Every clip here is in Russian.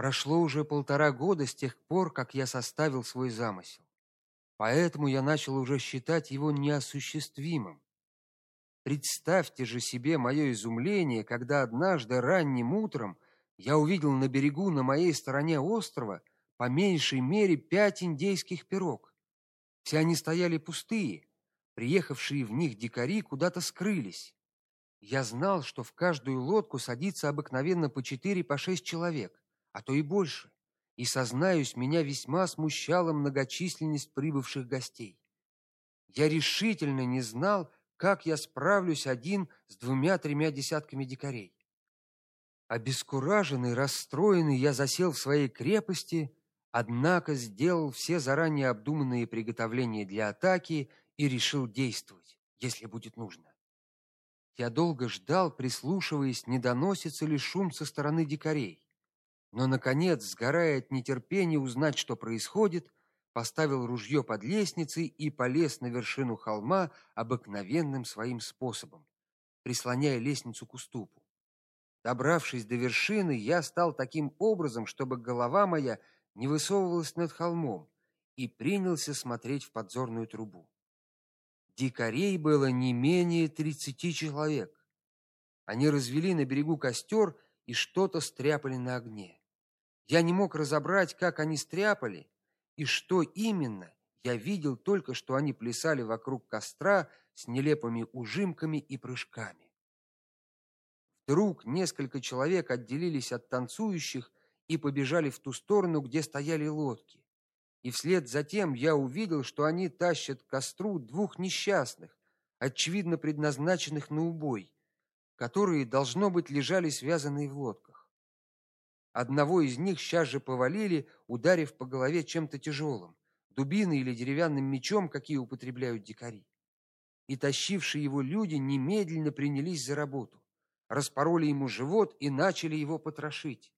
Прошло уже полтора года с тех пор, как я составил свой замысел. Поэтому я начал уже считать его неосуществимым. Представьте же себе мое изумление, когда однажды ранним утром я увидел на берегу на моей стороне острова по меньшей мере пять индейских пирог. Все они стояли пустые, приехавшие в них дикари куда-то скрылись. Я знал, что в каждую лодку садится обыкновенно по четыре, по шесть человек, а то и больше. И сознаюсь, меня весьма смущала многочисленность прибывших гостей. Я решительно не знал, как я справлюсь один с двумя-тремя десятками дикарей. Обескураженный, расстроенный, я засел в своей крепости, однако сделал все заранее обдуманные приготовления для атаки и решил действовать, если будет нужно. Я долго ждал, прислушиваясь, не доносится ли шум со стороны дикарей. Но наконец, сгорая от нетерпения узнать, что происходит, поставил ружье под лестницей и полез на вершину холма обыкновенным своим способом, прислоняя лестницу к уступу. Добравшись до вершины, я стал таким образом, чтобы голова моя не высовывалась над холмом, и принялся смотреть в подзорную трубу. Дикарей было не менее тридцати человек. Они развели на берегу костер и что-то стряпали на огне. Я не мог разобрать, как они стряпали, и что именно, я видел только, что они плясали вокруг костра с нелепыми ужимками и прыжками. Вдруг несколько человек отделились от танцующих и побежали в ту сторону, где стояли лодки. И вслед за тем я увидел, что они тащат к костру двух несчастных, очевидно предназначенных на убой, которые должно быть лежали связанные в лодках. Одного из них сейчас же повалили, ударив по голове чем-то тяжелым, дубиной или деревянным мечом, какие употребляют дикари. И тащившие его люди немедленно принялись за работу. Распороли ему живот и начали его потрошить.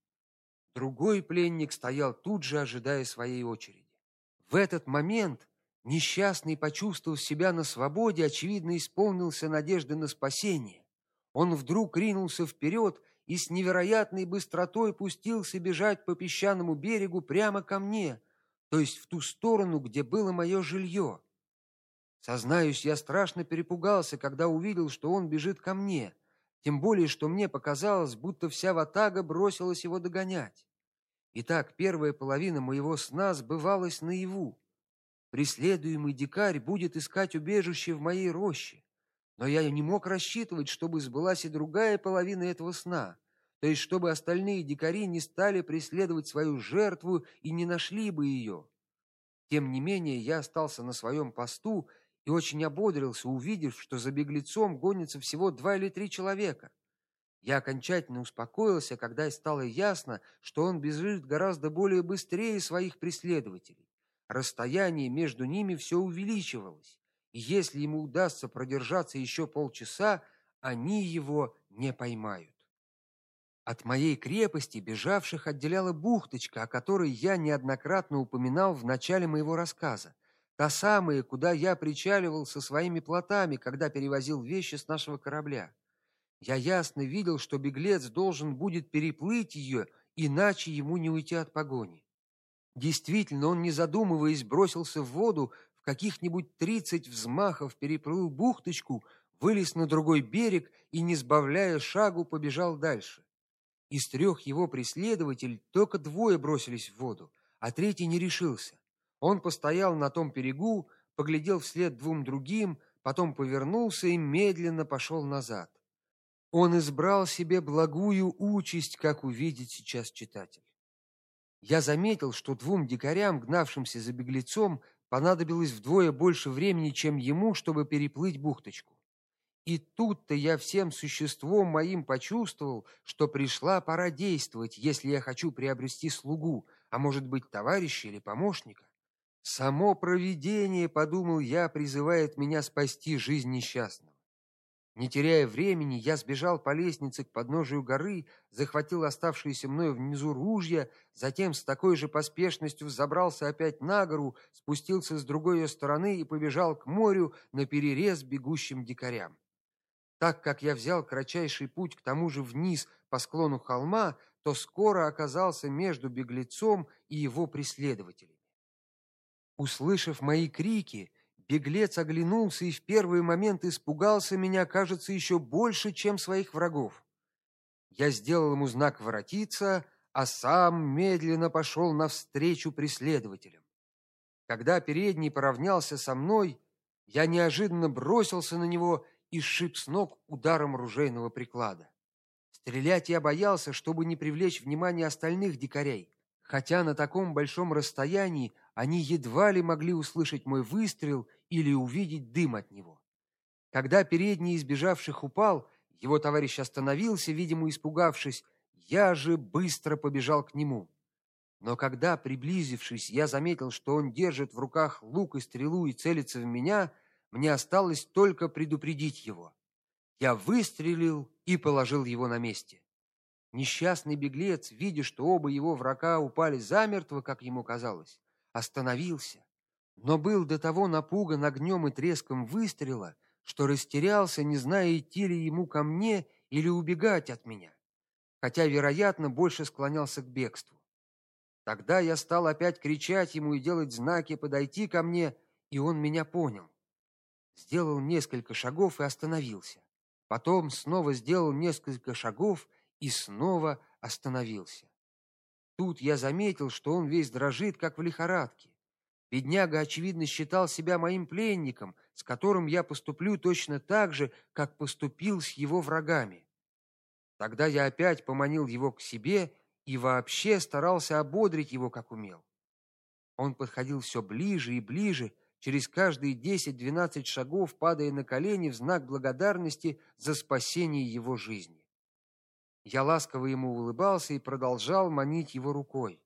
Другой пленник стоял тут же, ожидая своей очереди. В этот момент несчастный, почувствовав себя на свободе, очевидно исполнился надежды на спасение. Он вдруг ринулся вперед и с невероятной быстротой пустился бежать по песчаному берегу прямо ко мне, то есть в ту сторону, где было мое жилье. Сознаюсь, я страшно перепугался, когда увидел, что он бежит ко мне, тем более что мне показалось, будто вся ватага бросилась его догонять. Итак, первая половина моего сна сбывалась наяву. Преследуемый дикарь будет искать убежище в моей роще. Но я не мог рассчитывать, чтобы сбылась и другая половина этого сна, то есть чтобы остальные дикари не стали преследовать свою жертву и не нашли бы ее. Тем не менее, я остался на своем посту и очень ободрился, увидев, что за беглецом гонится всего два или три человека. Я окончательно успокоился, когда стало ясно, что он бежит гораздо более быстрее своих преследователей. Расстояние между ними все увеличивалось и если ему удастся продержаться еще полчаса, они его не поймают. От моей крепости бежавших отделяла бухточка, о которой я неоднократно упоминал в начале моего рассказа. Та самая, куда я причаливал со своими плотами, когда перевозил вещи с нашего корабля. Я ясно видел, что беглец должен будет переплыть ее, иначе ему не уйти от погони. Действительно, он не задумываясь бросился в воду, в каких-нибудь тридцать взмахов переплыл бухточку, вылез на другой берег и не сбавляя шагу побежал дальше. Из трех его преследователей только двое бросились в воду, а третий не решился. Он постоял на том берегу, поглядел вслед двум другим, потом повернулся и медленно пошел назад. Он избрал себе благую участь, как увидит сейчас читатель. Я заметил, что двум дикарям, гнавшимся за беглецом, понадобилось вдвое больше времени, чем ему, чтобы переплыть бухточку. И тут-то я всем существом моим почувствовал, что пришла пора действовать, если я хочу приобрести слугу, а может быть, товарища или помощника. Само провидение, подумал я, призывает меня спасти жизнь несчастного. Не теряя времени, я сбежал по лестнице к подножию горы, захватил оставшиеся мною внизу ружья, затем с такой же поспешностью взобрался опять на гору, спустился с другой ее стороны и побежал к морю на перерез бегущим дикарям. Так как я взял кратчайший путь к тому же вниз по склону холма, то скоро оказался между беглецом и его преследователями. Услышав мои крики, беглец оглянулся и в первый момент испугался меня, кажется, еще больше, чем своих врагов. Я сделал ему знак воротиться, а сам медленно пошел навстречу преследователям. Когда передний поравнялся со мной, я неожиданно бросился на него и сшиб с ног ударом ружейного приклада. Стрелять я боялся, чтобы не привлечь внимание остальных дикарей, хотя на таком большом расстоянии они едва ли могли услышать мой выстрел или увидеть дым от него. Когда передний из бежавших упал, его товарищ остановился, видимо, испугавшись. Я же быстро побежал к нему. Но когда, приблизившись, я заметил, что он держит в руках лук и стрелу и целится в меня, мне осталось только предупредить его. Я выстрелил и положил его на месте. Несчастный беглец, видя, что оба его врага упали замертво, как ему казалось, остановился, но был до того напуган огнем и треском выстрела, что растерялся, не зная, идти ли ему ко мне или убегать от меня, хотя, вероятно, больше склонялся к бегству. Тогда я стал опять кричать ему и делать знаки подойти ко мне, и он меня понял сделал несколько шагов и остановился. Потом снова сделал несколько шагов и снова остановился. Тут я заметил, что он весь дрожит, как в лихорадке. Бедняга очевидно считал себя моим пленником, с которым я поступлю точно так же, как поступил с его врагами. Тогда я опять поманил его к себе и вообще старался ободрить его, как умел. Он подходил все ближе и ближе, через каждые 10-12 шагов падая на колени в знак благодарности за спасение его жизни. Я ласково ему улыбался и продолжал манить его рукой.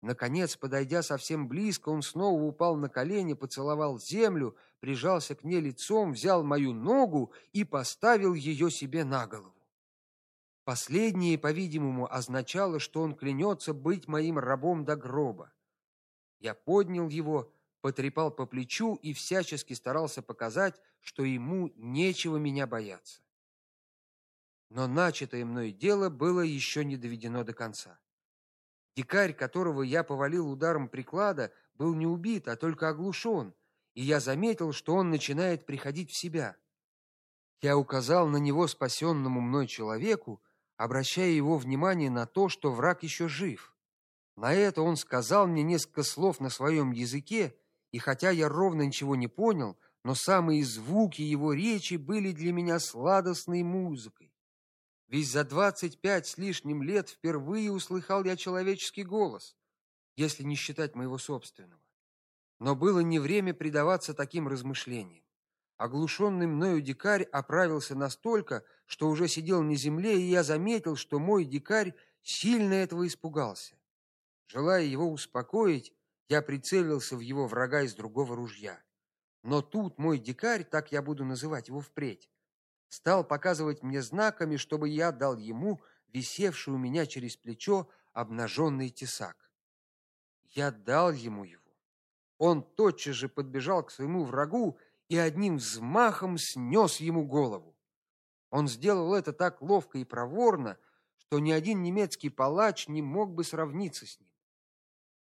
Наконец, подойдя совсем близко, он снова упал на колени, поцеловал землю, прижался к ней лицом, взял мою ногу и поставил ее себе на голову. Последнее, по-видимому, означало, что он клянется быть моим рабом до гроба. Я поднял его, потрепал по плечу и всячески старался показать, что ему нечего меня бояться. Но начатое мной дело было еще не доведено до конца. Дикарь, которого я повалил ударом приклада, был не убит, а только оглушен, и я заметил, что он начинает приходить в себя. Я указал на него спасенному мной человеку, обращая его внимание на то, что враг еще жив. На это он сказал мне несколько слов на своем языке, и хотя я ровно ничего не понял, но самые звуки его речи были для меня сладостной музыкой. Ведь за двадцать пять с лишним лет впервые услыхал я человеческий голос, если не считать моего собственного. Но было не время предаваться таким размышлениям. Оглушенный мною дикарь оправился настолько, что уже сидел на земле, и я заметил, что мой дикарь сильно этого испугался. Желая его успокоить, я прицелился в его врага из другого ружья. Но тут мой дикарь, так я буду называть его впредь, стал показывать мне знаками, чтобы я дал ему висевший у меня через плечо обнаженный тесак. Я дал ему его. Он тотчас же подбежал к своему врагу и одним взмахом снес ему голову. Он сделал это так ловко и проворно, что ни один немецкий палач не мог бы сравниться с ним.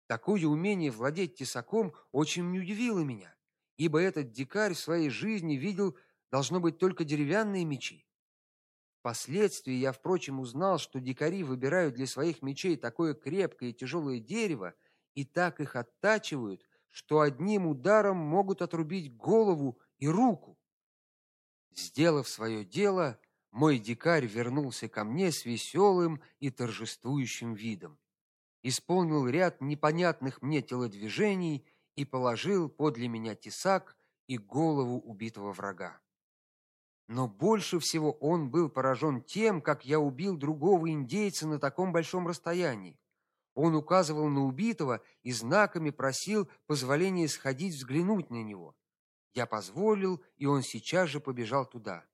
Такое умение владеть тесаком очень удивило меня, ибо этот дикарь в своей жизни видел должно быть только деревянные мечи. Впоследствии я, впрочем, узнал, что дикари выбирают для своих мечей такое крепкое и тяжелое дерево и так их оттачивают, что одним ударом могут отрубить голову и руку. Сделав свое дело, мой дикарь вернулся ко мне с веселым и торжествующим видом исполнил ряд непонятных мне телодвижений и положил подле меня тесак и голову убитого врага. Но больше всего он был поражен тем, как я убил другого индейца на таком большом расстоянии. Он указывал на убитого и знаками просил позволения сходить взглянуть на него. Я позволил, и он сейчас же побежал туда.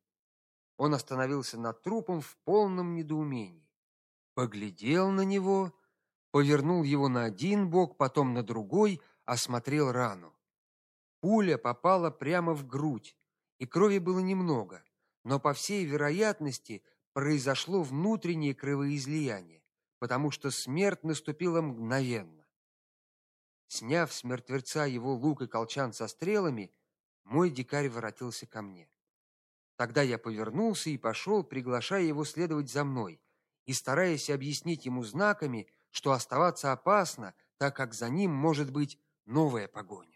Он остановился над трупом в полном недоумении. Поглядел на него повернул его на один бок, потом на другой, осмотрел рану. Пуля попала прямо в грудь, и крови было немного, но по всей вероятности произошло внутреннее кровоизлияние, потому что смерть наступила мгновенно. Сняв с мертвеца его лук и колчан со стрелами, мой дикарь воротился ко мне. Тогда я повернулся и пошел, приглашая его следовать за мной и стараясь объяснить ему знаками, что оставаться опасно, так как за ним может быть новая погоня.